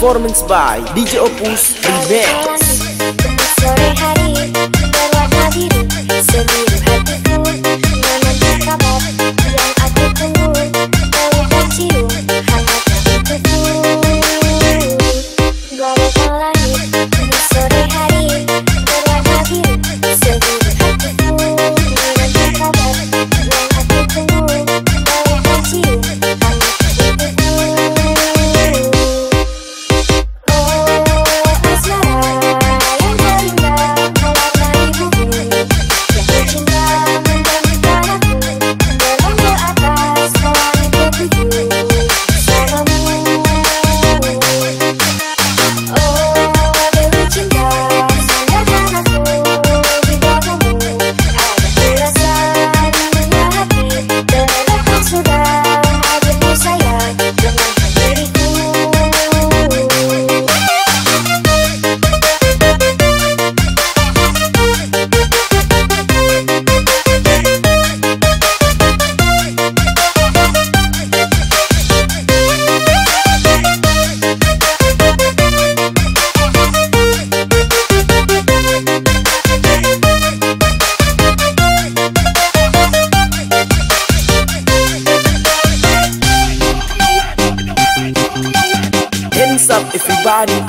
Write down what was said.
Performance by DJ Opus Remix. Sore hari berwarna biru Seluruh hatiku.